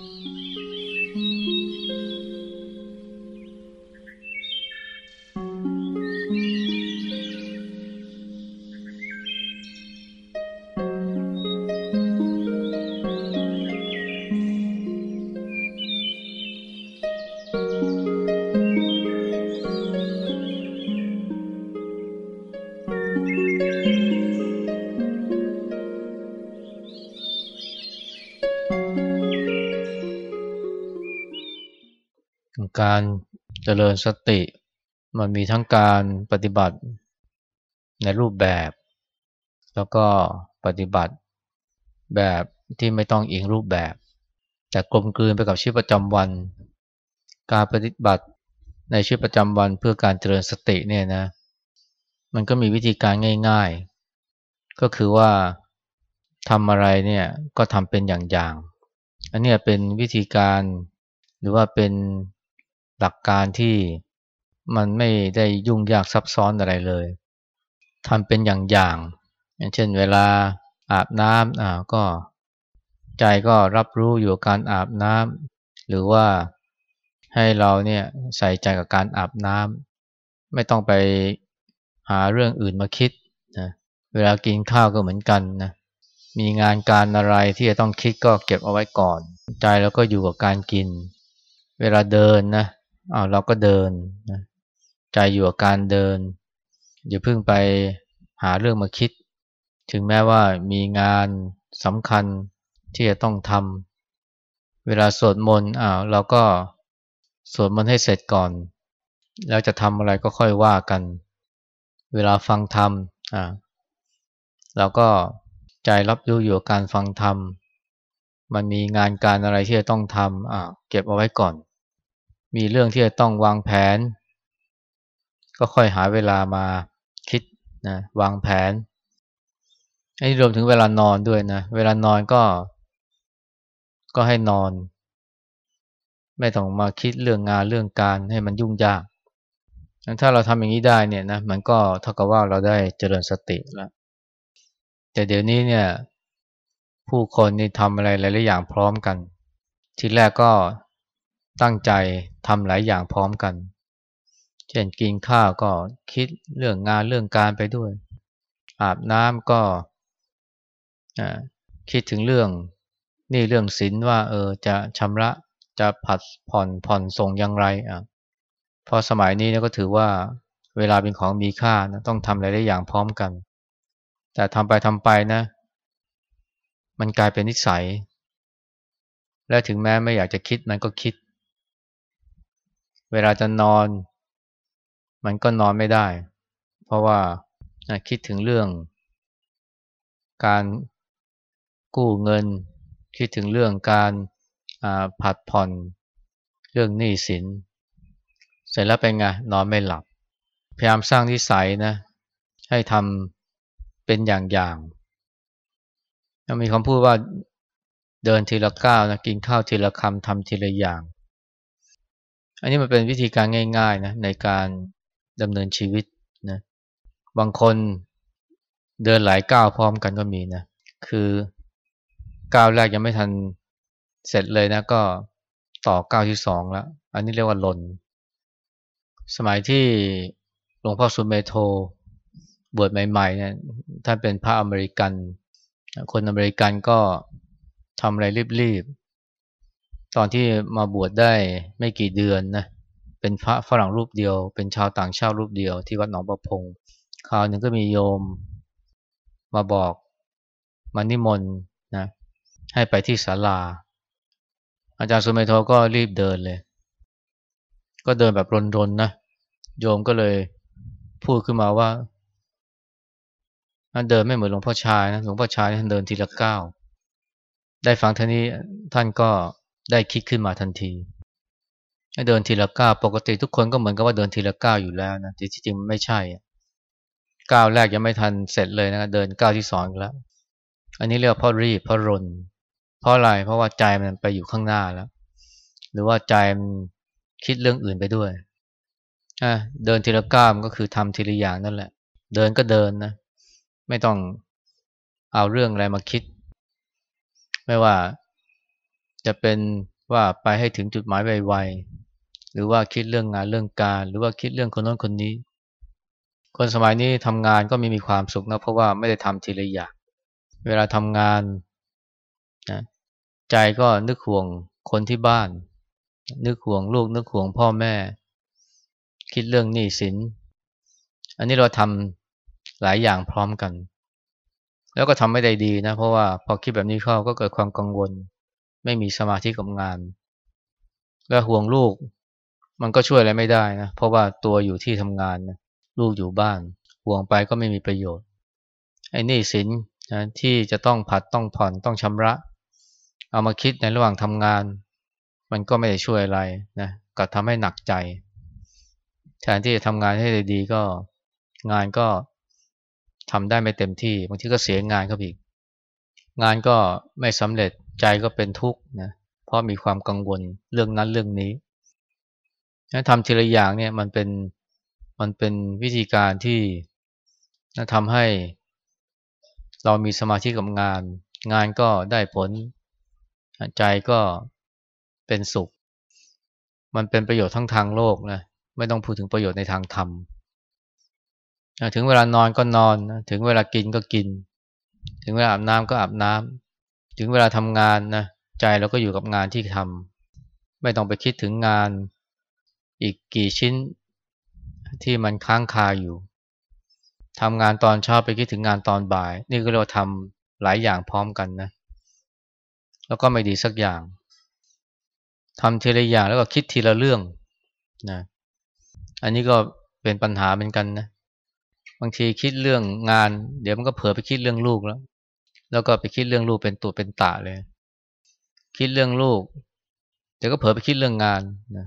Mm-hmm. การเจริญสติ มันมีทั้งการปฏิบัติในรูปแบบ แล้วก็ปฏิบัติแบบที่ไม่ต้องอิงรูปแบบ แต่กลมกลืนไปกับชีวิตประจำวัน การปฏิบัติในชีวิตประจำวันเพื่อการเจริญสติเนี่ยนะ มันก็มีวิธีการง่าย ๆ ก็คือว่าทำอะไรเนี่ยก็ทำเป็นอย่างๆ อันนี้เป็นวิธีการหรือว่าเป็น หลักการที่มันไม่ได้ยุ่งยากซับซ้อนอะไรเลยทำเป็นอย่างอย่าง อย่างเช่นเวลาอาบน้ำอ่าก็ใจก็รับรู้อยู่กับการอาบน้ำหรือว่าให้เราเนี่ยใส่ใจกับการอาบน้ำไม่ต้องไปหาเรื่องอื่นมาคิดนะเวลากินข้าวก็เหมือนกันนะมีงานการอะไรที่จะต้องคิดก็เก็บเอาไว้ก่อน ใจแล้วก็อยู่กับการกิน เวลาเดินนะ อ้าวเราก็เดินนะใจอยู่กับการเดิน อย่าเพิ่งไปหาเรื่องมาคิด ถึงแม้ว่ามีงานสำคัญที่จะต้องทำเวลาสวดมนต์อ้าวเราก็สวดมนต์ให้เสร็จก่อน แล้วจะทำอะไรก็ค่อยว่ากัน เวลาฟังธรรมอ่าเราก็ใจรับรู้อยู่กับการฟังธรรมมันมีงานการอะไรที่จะต้องทำอ่าเก็บเอาไว้ก่อน มีเรื่องที่จะต้องวางแผน ก็ค่อยหาเวลามาคิดนะวางแผนอันนี้รวมถึงเวลานอนด้วยนะ เวลานอนก็ ก็ให้นอน ไม่ต้องมาคิดเรื่องงานเรื่องการให้มันยุ่งยากถ้าเราทำอย่างนี้ได้เนี่ยนะมันก็เท่ากับว่าเราได้เจริญสติแล้วแต่เดี๋ยวนี้เนี่ย ผู้คนนี่ทำอะไรหลายๆอย่างพร้อมกัน ทีแรกก็ ตั้งใจทำหลายอย่างพร้อมกัน เช่นกินข้าวก็คิดเรื่องงานเรื่องการไปด้วย อาบน้ำก็คิดถึงเรื่องนี่เรื่องศีลว่าเออจะชำระจะผัดผ่อนผ่อนส่งอย่างไรอะพอสมัยนี้ก็ถือว่าเวลาเป็นของมีค่านะต้องทำหลายอย่างพร้อมกัน แต่ทำไปทำไปนะ มันกลายเป็นนิสัย และถึงแม้ไม่อยากจะคิดมันก็คิด เวลาจะนอน มันก็นอนไม่ได้ เพราะว่าคิดถึงเรื่อง การกู้เงิน คิดถึงเรื่องการผัดผ่อน เรื่องหนี้สิน เสร็จแล้วเป็นไงนอนไม่หลับ พยายามสร้างนิสัยนะให้ทำเป็นอย่างๆมีคำพูดว่าเดินทีละก้าวนะกินข้าวทีละคำทำทีละอย่าง อันนี้มันเป็นวิธีการง่ายๆนะในการดำเนินชีวิตนะบางคนเดินหลายก้าวพร้อมกันก็มีนะคือก้าวแรกยังไม่ทันเสร็จเลยนะก็ต่อก้าวที่สองแล้ว อันนี้เรียกว่าหล่น สมัยที่หลวงพ่อสุเมโทบวชใหม่ๆเนี่ยท่านเป็นพระอเมริกัน คนอเมริกันก็ทำอะไรรีบ ตอนที่มาบวชได้ไม่กี่เดือนนะเป็นพระฝรั่งรูปเดียว เป็นชาวต่างชาติรูปเดียวที่วัดหนองประพงคราวหนึ่งก็มีโยมมาบอกมานิมนต์นะให้ไปที่ศาลา อาจารย์สุเมโทก็รีบเดินเลย ก็เดินแบบรนๆนะโยมก็เลยพูดขึ้นมาว่าเดินไม่เหมือนหลวงพ่อชายนะหลวงพ่อชายท่านเดินทีละก้าวได้ฟังท่านี้ท่านก็ ได้คิดขึ้นมาทันที เดินทีละก้าวปกติทุกคนก็เหมือนกับว่าเดินทีละก้าวอยู่แล้วนะแต่ที่จริงไม่ใช่ก้าวแรกยังไม่ทันเสร็จเลยนะเดินก้าวที่สองแล้ว อันนี้เรียกว่าเพราะรีบเพราะรน เพราะอะไรเพราะว่าใจมันไปอยู่ข้างหน้าแล้ว หรือว่าใจมันคิดเรื่องอื่นไปด้วยอะเดินทีละก้าวมันก็คือทำทีละอย่างนั่นแหละ เดินก็เดินนะ ไม่ต้องเอาเรื่องอะไรมาคิด ไม่ว่า จะเป็นว่าไปให้ถึงจุดหมายไวๆหรือว่าคิดเรื่องงานเรื่องการ หรือว่าคิดเรื่องคนโน้นคนนี้ คนสมัยนี้ทำงานก็ไม่มีความสุขนะเพราะว่าไม่ได้ทำทีละอย่างเวลาทำงานนะใจก็นึกห่วงคนที่บ้าน นึกห่วงลูกนึกห่วงพ่อแม่ คิดเรื่องหนี้สิน อันนี้เราทำหลายอย่างพร้อมกัน แล้วก็ทำไม่ได้ดีนะ เพราะว่าพอคิดแบบนี้เข้าก็เกิดความกังวล ไม่มีสมาธิกับงาน แล้วห่วงลูก มันก็ช่วยอะไรไม่ได้นะ เพราะว่าตัวอยู่ที่ทำงานนะลูกอยู่บ้าน ห่วงไปก็ไม่มีประโยชน์ ไอ้นี่สินนะที่จะต้องผัดต้องผ่อนต้องชำระ เอามาคิดในระหว่างทำงาน มันก็ไม่ได้ช่วยอะไรนะก็ทำให้หนักใจ แทนที่จะทำงานให้ได้ดีก็งานก็ทำได้ไม่เต็มที่ บางทีก็เสียงานครับอีก งานก็ไม่สำเร็จ ใจก็เป็นทุกข์นะเพราะมีความกังวลเรื่องนั้นเรื่องนี้ทำทีละอย่างเนี่ยมันเป็นมันเป็นวิธีการที่ทำให้เรามีสมาธิกับงาน งานก็ได้ผล ใจก็เป็นสุข มันเป็นประโยชน์ทั้งทางโลกนะไม่ต้องพูดถึงประโยชน์ในทางธรรมถึงเวลานอนก็นอน ถึงเวลากินก็กิน ถึงเวลาอาบน้ำก็อาบน้ำ ถึงเวลาทำงานนะใจเราก็อยู่กับงานที่ทำไม่ต้องไปคิดถึงงานอีกกี่ชิ้นที่มันค้างคาอยู่ทำงานตอนเช้าไปคิดถึงงานตอนบ่าย นี่ก็เราทำหลายอย่างพร้อมกันนะแล้วก็ไม่ดีสักอย่างทำทีละอย่างแล้วก็คิดทีละเรื่องนะอันนี้ก็เป็นปัญหาเหมือนกันนะบางทีคิดเรื่องงาน เดี๋ยวมันก็เผลอไปคิดเรื่องลูกแล้ว แล้วก็ไปคิดเรื่องลูกเป็นตัวเป็นตาเลย คิดเรื่องลูกเดี๋ยวก็เผลอไปคิดเรื่องงานนะ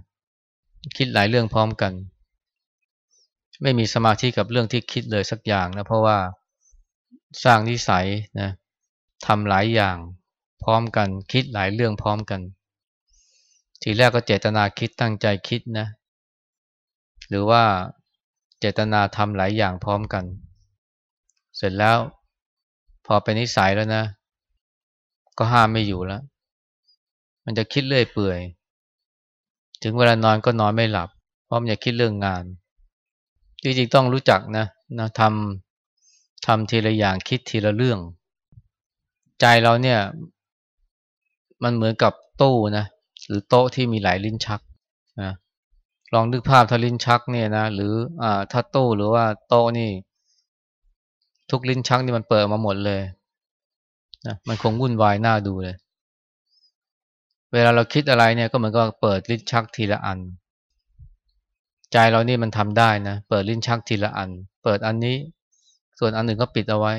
คิดหลายเรื่องพร้อมกัน ไม่มีสมาธิกับเรื่องที่คิดเลยสักอย่างนะเพราะว่าสร้างนิสัยนะทำหลายอย่างพร้อมกัน คิดหลายเรื่องพร้อมกัน ทีแรกก็เจตนาคิดตั้งใจคิดนะ หรือว่าเจตนาทำหลายอย่างพร้อมกัน เสร็จแล้ว พอเป็นนิสัยแล้วนะ ก็ห้ามไม่อยู่แล้ว มันจะคิดเรื่อยเปื่อย ถึงเวลานอนก็นอนไม่หลับ เพราะมันจะคิดเรื่องงาน จริงๆต้องรู้จักนะนะทำทำทีละอย่างคิดทีละเรื่อง ใจเราเนี่ย มันเหมือนกับตู้นะหรือโต๊ะที่มีหลายลิ้นชักนะลองนึกภาพถ้าลิ้นชักเนี่ยนะหรืออ่าถ้าตู้หรือว่าโต๊ะนี่ ทุกลิ้นชักนี่มันเปิดมาหมดเลยนะมันคงวุ่นวายน่าดูเลย เวลาเราคิดอะไรเนี่ยก็เหมือนกับเปิดลิ้นชักทีละอัน ใจเรานี่มันทำได้นะ เปิดลิ้นชักทีละอัน เปิดอันนี้ ส่วนอันหนึ่งก็ปิดเอาไว้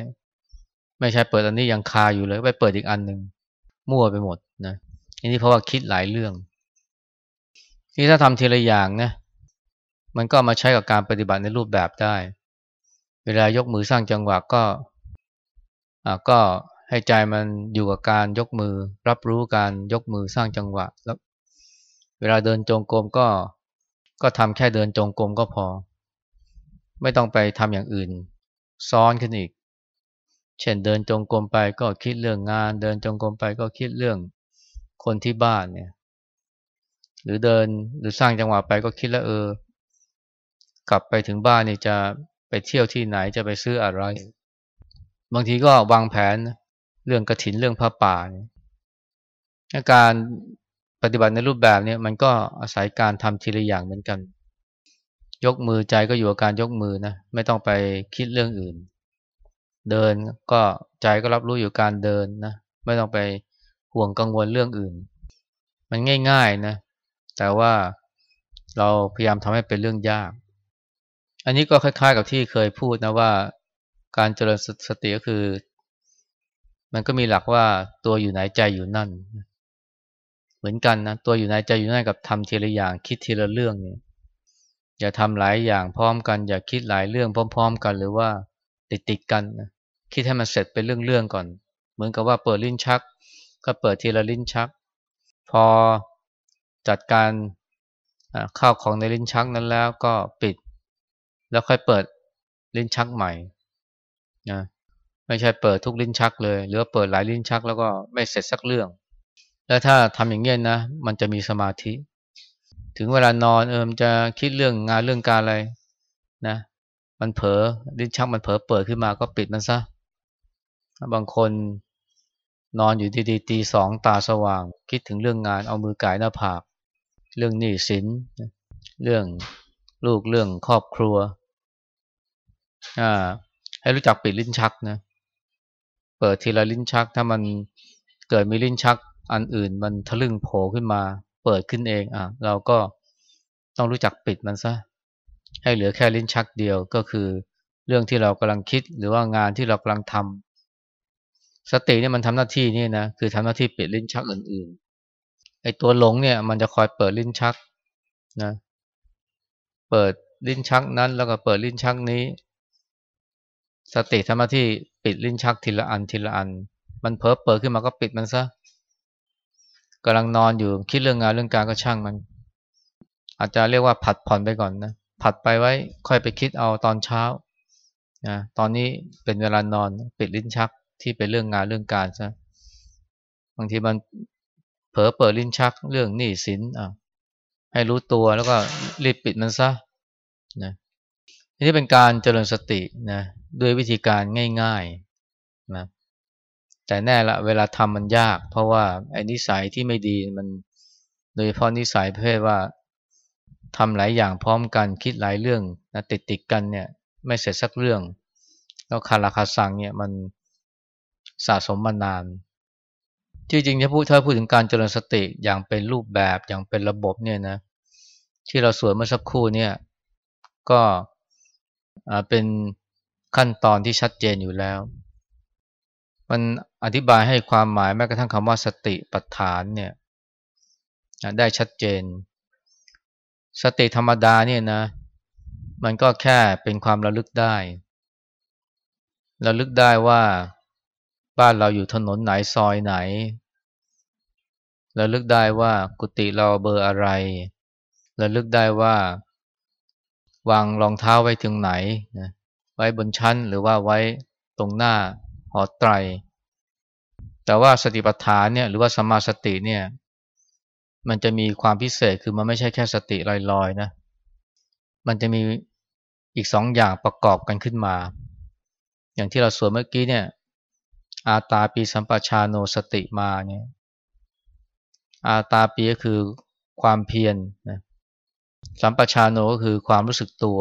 ไม่ใช่เปิดอันนี้ยังคาอยู่เลยไปเปิดอีกอันหนึ่งมั่วไปหมดนะอันนี้เพราะว่าคิดหลายเรื่องนี่ถ้าทำทีละอย่างนะมันก็มาใช้กับการปฏิบัติในรูปแบบได้ เวลายกมือสร้างจังหวะก็ก็ให้ใจมันอยู่กับการยกมือ รับรู้การยกมือสร้างจังหวะแล้วเวลาเดินจงกรมก็ก็ทำแค่เดินจงกรมก็พอ ไม่ต้องไปทำอย่างอื่น ซ้อนขึ้นอีก เช่นเดินจงกรมไปก็คิดเรื่องงาน เดินจงกรมไปก็คิดเรื่องคนที่บ้านเนี่ย หรือเดินหรือสร้างจังหวะไปก็คิดแล้วเออ กลับไปถึงบ้านนี่จะ ไปเที่ยวที่ไหนจะไปซื้ออะไร บางทีก็วางแผนเรื่องกระถินเรื่องผ้าป่านการปฏิบัติในรูปแบบนี้มันก็อาศัยการทำทีละอย่างเหมือนกัน ยกมือใจก็อยู่กับการยกมือนะไม่ต้องไปคิดเรื่องอื่น เดินก็ใจก็รับรู้อยู่การเดินนะไม่ต้องไปห่วงกังวลเรื่องอื่น มันง่ายๆนะแต่ว่าเราพยายามทำให้เป็นเรื่องยาก อันนี้ก็คล้าย ๆ กับที่เคยพูดนะว่า การเจริญสติก็คือ มันก็มีหลักว่าตัวอยู่ไหนใจอยู่นั่น เหมือนกันนะตัวอยู่ในใจอยู่ในกับทำทีละอย่างคิดทีละเรื่องเนี่ยอย่าทำหลายอย่างพร้อมกัน อย่าคิดหลายเรื่องพร้อม ๆ กัน หรือว่าติดติดกันนะคิดให้มันเสร็จเป็นเรื่องๆก่อน เหมือนกับว่าเปิดลิ้นชัก ก็เปิดทีละลิ้นชัก พอจัดการข้าวของในลิ้นชักนั้นแล้วก็ปิด แล้วค่อยเปิดลิ้นชักใหม่นะไม่ใช่เปิดทุกลิ้นชักเลย หรือเปิดหลายลิ้นชักแล้วก็ไม่เสร็จสักเรื่อง แล้วถ้าทำอย่างเงี้ยนะ มันจะมีสมาธิ ถึงเวลานอนเออมจะคิดเรื่องงานเรื่องการอะไรนะ มันเผลอลิ้นชักมันเผลอเปิดขึ้นมาก็ปิดมันซะ บางคนนอนอยู่ดีๆตีสองตาสว่าง คิดถึงเรื่องงานเอามือกายหน้าผาก เรื่องหนี้สินเรื่องลูกเรื่องครอบครัว ให้รู้จักปิดลิ้นชักนะ เปิดทีละลิ้นชัก ถ้ามันเกิดมีลิ้นชัก อันอื่นมันทะลึ่งโผล่ขึ้นมา เปิดขึ้นเองอะเราก็ต้องรู้จักปิดมันซะให้เหลือแค่ลิ้นชักเดียวก็คือ เรื่องที่เรากำลังคิดหรือว่างานที่เรากำลังทำสติเนี่ยมันทำหน้าที่นี่นะคือทำหน้าที่ปิดลิ้นชักอื่นๆไอ้ตัวหลงเนี่ยมันจะคอยเปิดลิ้นชักนะ เปิดลิ้นชักนั้นแล้วก็เปิดลิ้นชักนี้ สติทำหน้าที่ปิดลิ้นชักทีละอันทีละอัน มันเผลอเปิดขึ้นมาก็ปิดมันซะกำลังนอนอยู่คิดเรื่องงานเรื่องการก็ช่างมัน อาจจะเรียกว่าผัดผ่อนไปก่อนนะผัดไปไว้ค่อยไปคิดเอาตอนเช้านะตอนนี้เป็นเวลานอนปิดลิ้นชักที่เป็นเรื่องงานเรื่องการซะบางทีมันเผลอเปิดลิ้นชักเรื่องหนี้สินอะให้รู้ตัวแล้วก็รีบปิดมันซะนะนี่เป็นการเจริญสตินะ ด้วยวิธีการง่ายๆนะแต่แน่ละเวลาทำมันยาก เพราะว่าไอ้นิสัยที่ไม่ดีมันโดยเฉพาะนิสัยประเภทว่าทำหลายอย่างพร้อมกันคิดหลายเรื่องนะติดติดกันเนี่ยไม่เสร็จสักเรื่อง แล้วคาราคาซังเนี่ยมันสะสมมานาน ที่จริงถ้าพูดถ้าพูดถึงการเจริญสติอย่างเป็นรูปแบบอย่างเป็นระบบเนี่ยนะที่เราสวดเมื่อสักครู่เนี่ยก็เป็น ขั้นตอนที่ชัดเจนอยู่แล้ว มันอธิบายให้ความหมายแม้กระทั่งคำว่าสติปัฏฐานเนี่ยได้ชัดเจน สติธรรมดาเนี่ยนะ มันก็แค่เป็นความระลึกได้ ระลึกได้ว่าบ้านเราอยู่ถนนไหนซอยไหนระลึกได้ว่ากุฏิเราเบอร์อะไรระลึกได้ว่าวางรองเท้าไว้ถึงไหนนะ ไว้บนชั้นหรือว่าไว้ตรงหน้าหอไตร แต่ว่าสติปัฏฐานเนี่ยหรือว่าสมาสติเนี่ยมันจะมีความพิเศษคือมันไม่ใช่แค่สติลอยๆนะ มันจะมีอีกสองอย่างประกอบกันขึ้นมา อย่างที่เราสวดเมื่อกี้เนี่ย อาตาปีสัมปชาโนสติมาเนี่ยอาตาปีก็คือความเพียรนะสัมปชาโนก็คือความรู้สึกตัว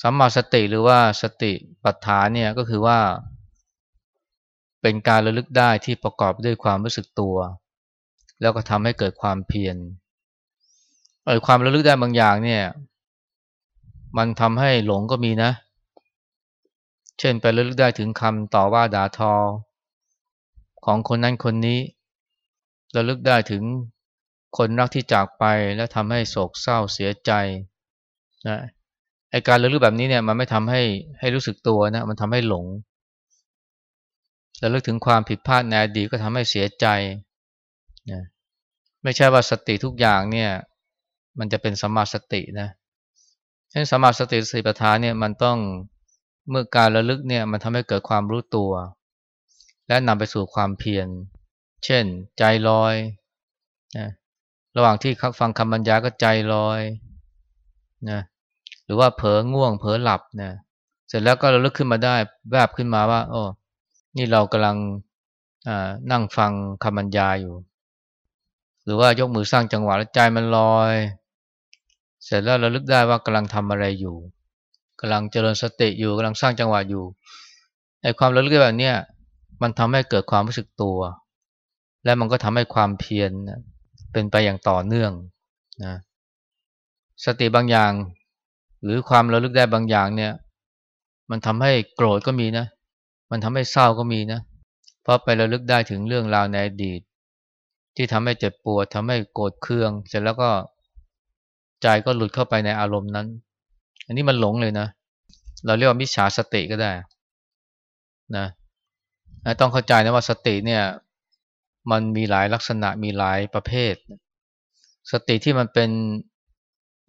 สัมมาสติหรือว่าสติปัฏฐานเนี่ยก็คือว่าเป็นการระลึกได้ที่ประกอบด้วยความรู้สึกตัว แล้วก็ทำให้เกิดความเพียรเออความระลึกได้บางอย่างเนี่ย มันทำให้หลงก็มีนะ เช่นไประลึกได้ถึงคำต่อว่าด่าทอ ของคนนั้นคนนี้ ระลึกได้ถึงคนรักที่จากไปแล้วทำให้โศกเศร้าเสียใจนะ ไอการระลึกแบบนี้เนี่ยมันไม่ทำให้ให้รู้สึกตัวนะมันทำให้หลงระลึกถึงความผิดพลาดในอดีตก็ทำให้เสียใจนะไม่ใช่ว่าสติทุกอย่างเนี่ยมันจะเป็นสมาสตินะเช่นสมาสติสิปัฏฐานเนี่ยมันต้องเมื่อการระลึกเนี่ยมันทำให้เกิดความรู้ตัว และนำไปสู่ความเพียร เช่น ใจลอยนะระหว่างที่ฟังคำบรรยายก็ใจลอยนะ หรือว่าเผลอง่วงเผลอหลับนะเสร็จแล้วก็เระลึกขึ้นมาได้แวบขึ้นมาว่าโอ้นี่เรากำลังนั่งฟังคำบรรยายอยู่ หรือว่ายกมือสร้างจังหวะแล้วใจมันลอย เสร็จแล้วเระลึกได้ว่ากำลังทำอะไรอยู่กำลังเจริญสติอยู่กำลังสร้างจังหวะอยู่ไอ้ความระลึกแบบเนี้ยมันทำให้เกิดความรู้สึกตัว และมันก็ทำให้ความเพียรเป็นไปอย่างต่อเนื่องนะสติบางอย่าง หรือความระลึกได้บางอย่างเนี่ย มันทำให้โกรธก็มีนะ มันทำให้เศร้าก็มีนะ เพราะไประลึกได้ถึงเรื่องราวในอดีต ที่ทำให้เจ็บปวดทำให้โกรธเคือง เสร็จแล้วก็ใจก็หลุดเข้าไปในอารมณ์นั้น อันนี้มันหลงเลยนะ เราเรียกว่ามิจฉาสติก็ได้นะต้องเข้าใจนะว่าสติเนี่ย มันมีหลายลักษณะมีหลายประเภท สติที่มันเป็น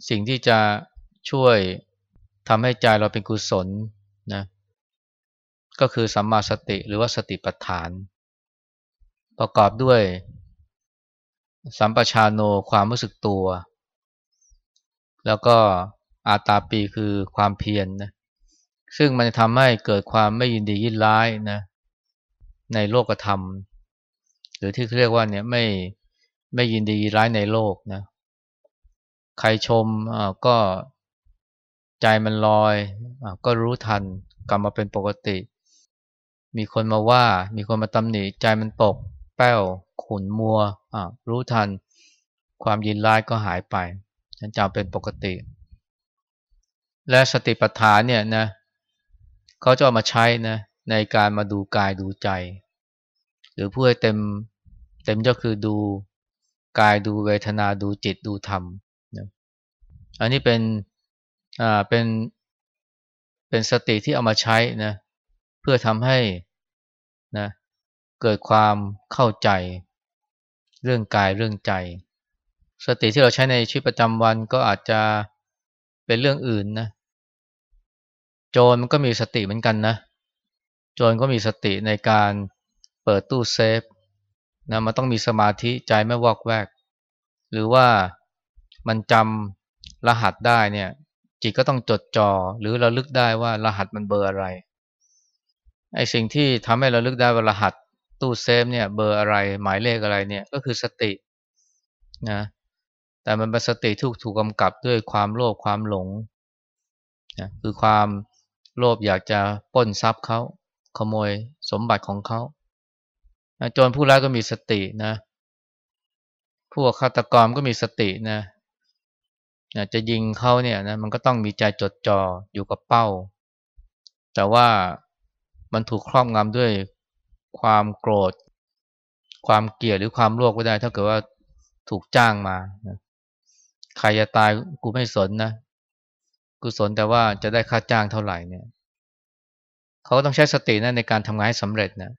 สิ่งที่จะ ช่วยทำให้ใจเราเป็นกุศลนะก็คือสัมมาสติหรือว่าสติปัฏฐาน ประกอบด้วย สัมปชาโนความรู้สึกตัว แล้วก็อาตาปีคือความเพียรนนะซึ่งมันจะทำให้เกิดความไม่ยินดียินร้ายนะในโลกธรรม หรือที่เรียกว่าเนี่ยไม่ไม่ยินดียินร้ายในโลกนะใครชมก็ ใจมันลอยอก็รู้ทันกลับมาเป็นปกติ มีคนมาว่า มีคนมาตำหนิใจมันตก แป้ว ขุนมัวรู้ทัน ความยินร้ายก็หายไปฉันจำเป็นปกติ และสติปัฏฐานเนี่ยนะเขาจะเอามาใช้นะในการมาดูกายดูใจ หรือพูดให้เต็มเต็มก็คือดูกายดูเวทนาดูจิตดูธรรมนะอันนี้เป็น อ่าเป็นเป็นสติที่เอามาใช้นะเพื่อทำให้นะเกิดความเข้าใจเรื่องกายเรื่องใจ สติที่เราใช้ในชีวิตประจำวันก็อาจจะเป็นเรื่องอื่นนะโจรมันก็มีสติเหมือนกันนะโจรก็มีสติในการเปิดตู้เซฟนะมันต้องมีสมาธิใจไม่วอกแวก หรือว่ามันจำรหัสได้เนี่ย จิตก็ต้องจดจ่อหรือระลึกได้ว่ารหัสมันเบอร์อะไรไอ้สิ่งที่ทำให้ระลึกได้ว่ารหัสตู้เซฟเนี่ยเบอร์อะไรหมายเลขอะไรเนี่ยก็คือสตินะแต่มันเป็นสติที่ถูกกำกับด้วยความโลภความหลงนะคือความโลภอยากจะป้นทรัพย์เขาขโมยสมบัติของเขาโจรผู้ร้ายก็มีสตินะ พวกฆาตกรก็มีสตินะ จะยิงเขาเนี่ยนะมันก็ต้องมีใจจดจ่ออยู่กับเป้า แต่ว่ามันถูกครอบงำด้วยความโกรธ ความเกลียดหรือความโลภก็ได้ ถ้าเกิดว่าถูกจ้างมาใครจะตายกูไม่สนนะกูสนแต่ว่าจะได้ค่าจ้างเท่าไหร่เนี่ยเขาต้องใช้สตินะในการทำงานให้สำเร็จนะ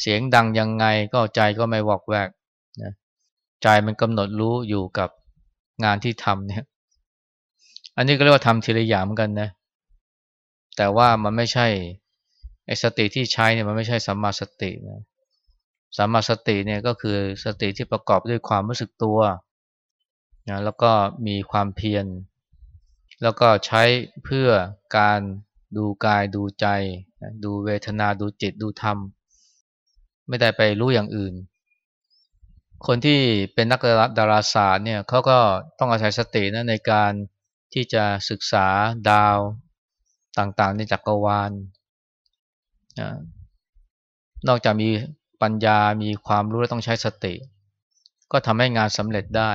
เสียงดังยังไงก็ใจก็ไม่วอกแวกนะใจมันกำหนดรู้อยู่กับงานที่ทำเนี่ย อันนี้ก็เรียกว่าทำทีละอย่างเหมือนกันนะ แต่ว่ามันไม่ใช่ไอ้สติที่ใช้เนี่ยมันไม่ใช่สัมมาสตินะสัมมาสติเนี่ยก็คือสติที่ประกอบด้วยความรู้สึกตัวนะแล้วก็มีความเพียร แล้วก็ใช้เพื่อการดูกายดูใจ ดูเวทนาดูจิตดูธรรม ไม่ได้ไปรู้อย่างอื่น คนที่เป็นนักดาราศาสตร์เนี่ยเขาก็ต้องอาศัยสตินะในการ ที่จะศึกษาดาวต่างๆ ในจักรวาล นอกจากมีปัญญา มีความรู้แล้วต้องใช้สติ ก็ทำให้งานสำเร็จได้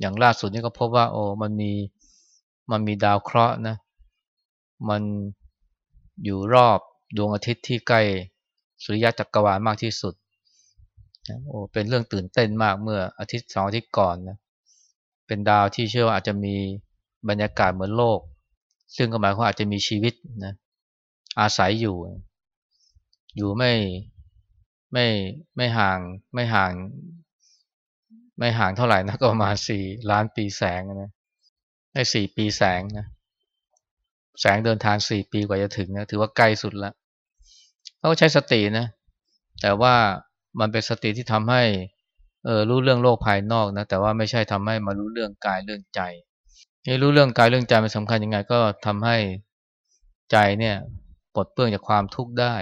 อย่างล่าสุดนี่ก็พบว่า โอ้มันมี มันมีดาวเคราะห์นะ มันอยู่รอบดวงอาทิตย์ที่ใกล้สุริยะจักรวาลมากที่สุด โอ้ เป็นเรื่องตื่นเต้นมากเมื่ออาทิตย์สองอาทิตย์ก่อนนะ เป็นดาวที่เชื่อว่าอาจจะมี บรรยากาศเหมือนโลก ซึ่งก็หมายความอาจจะมีชีวิตนะอาศัยอยู่ อยู่ไม่ไม่ไม่ห่างไม่ห่าง ไม่ห่างเท่าไหร่นะก็ประมาณสี่ล้านปีแสงนะได้สี่ปีแสงนะแสงเดินทางสี่ปีกว่าจะถึงนะถือว่าใกล้สุดแล้วเขาใช้สตินะ แต่ว่ามันเป็นสติที่ทำให้เออรู้เรื่องโลกภายนอกนะแต่ว่าไม่ใช่ทำให้มารู้เรื่องกายเรื่องใจ รู้เรื่องกายเรื่องใจมันสำคัญยังไง ก็ทำให้ใจเนี่ยปลดเปลื้องจากความทุกข์ได้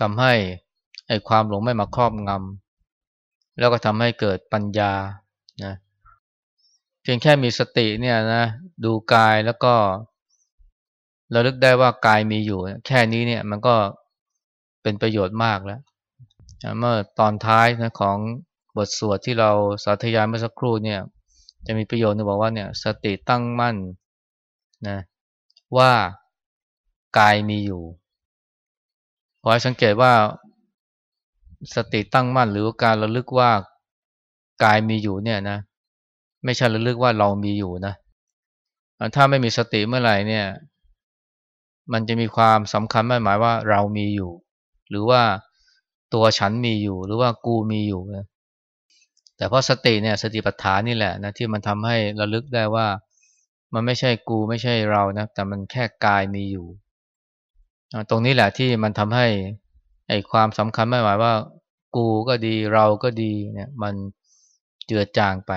ทำให้ไอ้ความหลงไม่มาครอบงำแล้วก็ทำให้เกิดปัญญานะเพียงแค่มีสติเนี่ยนะดูกายแล้วก็ระลึกได้ว่ากายมีอยู่ แค่นี้เนี่ยมันก็เป็นประโยชน์มากแล้วเมื่อตอนท้ายนะของบทสวดที่เราสาธยายเมื่อสักครู่เนี่ย จะมีประโยชน์นึงบอกว่าเนี่ยสติตั้งมั่นนะว่ากายมีอยู่ขอให้สังเกตว่าสติตั้งมั่นหรือการระลึกว่ากายมีอยู่เนี่ยนะ ไม่ใช่ระลึกว่าเรามีอยู่นะถ้าไม่มีสติเมื่อไหร่เนี่ย มันจะมีความสำคัญไม่หมายว่าเรามีอยู่ หรือว่าตัวฉันมีอยู่ หรือว่ากูมีอยู่นะ แต่เพราะสติเนี่ยสติปัฏฐานนี่แหละนะที่มันทำให้ระลึกได้ว่า มันไม่ใช่กูไม่ใช่เรานะแต่มันแค่กายมีอยู่ ตรงนี้แหละที่มันทำให้ไอความสำคัญไม่หมายว่า กูก็ดีเราก็ดีเนี่ยมันเจือจางไป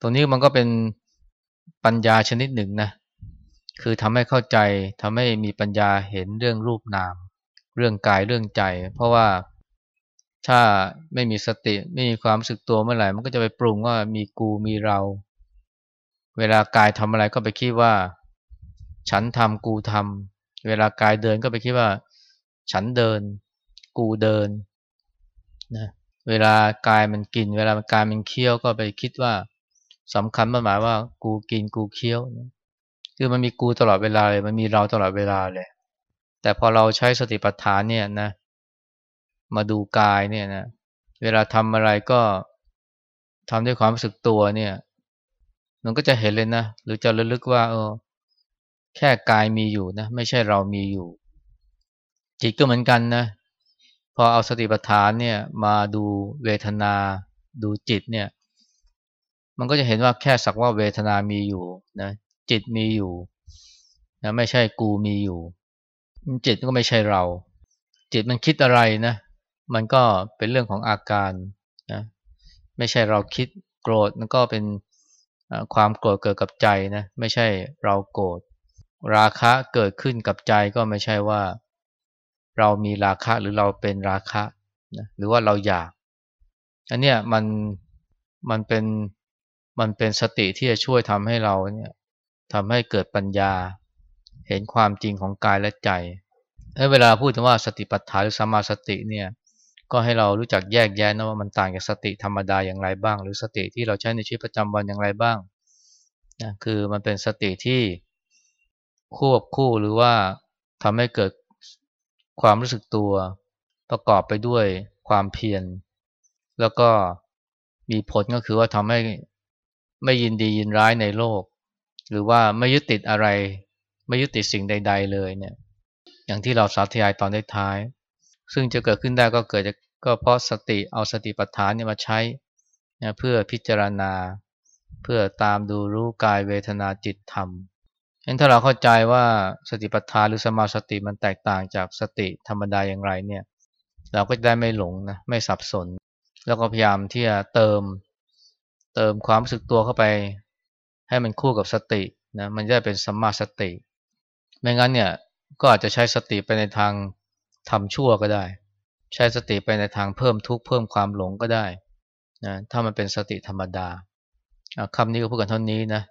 ตรงนี้มันก็เป็นปัญญาชนิดหนึ่งนะคือทำให้เข้าใจทำให้มีปัญญาเห็นเรื่องรูปนาม เรื่องกายเรื่องใจ เพราะว่า ถ้าไม่มีสติไม่มีความสึกตัวเมื่อไหร่ มันก็จะไปปรุงว่ามีกูมีเรา เวลากายทำอะไรก็ไปคิดว่า ฉันทำกูทำเวลากายเดินก็ไปคิดว่า ฉันเดิน กูเดินนะเวลากายมันกิน เวลากายมันเคี้ยวก็ไปคิดว่าสำคัญหมายว่า กูกินกูเคี้ยวนะคือมันมีกูตลอดเวลาเลยมันมีเราตลอดเวลาเลย แต่พอเราใช้สติปัฏฐานเนี่ยนะ มาดูกายเนี่ยนะเวลาทำอะไรก็ทำด้วยความรู้สึกตัวเนี่ย มันก็จะเห็นเลยนะ หรือจะระลึกว่า เออ แค่กายมีอยู่นะ ไม่ใช่เรามีอยู่ จิตก็เหมือนกันนะ พอเอาสติปัฏฐานเนี่ย มาดูเวทนา ดูจิตเนี่ย มันก็จะเห็นว่าแค่สักว่าเวทนามีอยู่นะจิตมีอยู่นะไม่ใช่กูมีอยู่ จิตก็ไม่ใช่เรา จิตมันคิดอะไรนะ มันก็เป็นเรื่องของอาการนะไม่ใช่เราคิดโกรธมันก็เป็นความโกรธเกิดกับใจนะไม่ใช่เราโกรธราคะเกิดขึ้นกับใจก็ไม่ใช่ว่า เรามีราคะหรือเราเป็นราคะนะหรือว่าเราอยากอันเนี้ยมันมันเป็นมันเป็นสติที่จะช่วยทำให้เราเนี่ยทำให้เกิดปัญญา เห็นความจริงของกายและใจเวลาพูดถึงว่าสติปัฏฐานหรือสัมมาสติเนี่ย ก็ให้เรารู้จักแยกแยะนะว่ามันต่างจากสติธรรมดาอย่างไรบ้าง หรือสติที่เราใช้ในชีวิตประจำวันอย่างไรบ้างนะคือมันเป็นสติที่ควบคู่หรือว่าทำให้เกิดความรู้สึกตัว ประกอบไปด้วยความเพียรแล้วก็มีผลก็คือว่าทำให้ไม่ยินดียินร้ายในโลก หรือว่าไม่ยึดติดอะไร ไม่ยึดติดสิ่งใด ๆ เลยเนี่ยอย่างที่เราสาธยายตอนท้าย ซึ่งจะเกิดขึ้นได้ก็เกิดจากก็เพราะสติเอาสติปัฏฐานเนี่ยมาใช้นะเพื่อพิจารณา เพื่อตามดูรู้กายเวทนาจิตธรรมงั้นถ้าเราเข้าใจว่าสติปัฏฐานหรือสมาสติมันแตกต่างจากสติธรรมดาอย่างไรเนี่ย เราก็จะได้ไม่หลงนะไม่สับสน แล้วก็พยายามที่จะเติม เติมความรู้สึกตัวเข้าไป ให้มันคู่กับสตินะมันจะเป็นสัมมาสติ ไม่งั้นเนี่ยก็อาจจะใช้สติไปในทาง ทำชั่วก็ได้ ใช้สติไปในทางเพิ่มทุกข์เพิ่มความหลงก็ได้นะถ้ามันเป็นสติธรรมดาคำนี้ก็พูดกันเท่านี้นะ